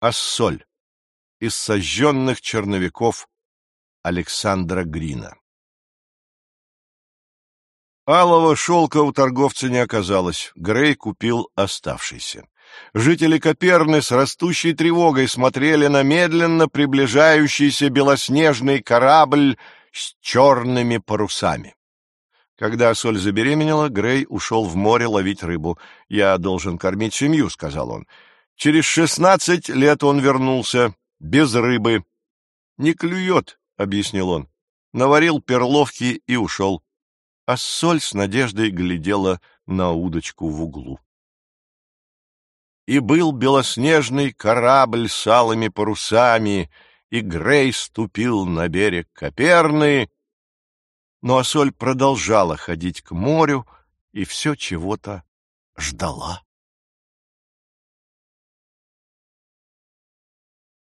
Ассоль из сожженных черновиков Александра Грина. Алого шелка у торговца не оказалось, Грей купил оставшийся. Жители Коперны с растущей тревогой смотрели на медленно приближающийся белоснежный корабль с черными парусами. Когда Соль забеременела, Грей ушел в море ловить рыбу. «Я должен кормить семью», — сказал он. Через шестнадцать лет он вернулся, без рыбы. «Не клюет», — объяснил он. Наварил перловки и ушел. А Соль с надеждой глядела на удочку в углу и был белоснежный корабль с алыми парусами, и Грей ступил на берег Коперны, но Асоль продолжала ходить к морю и все чего-то ждала.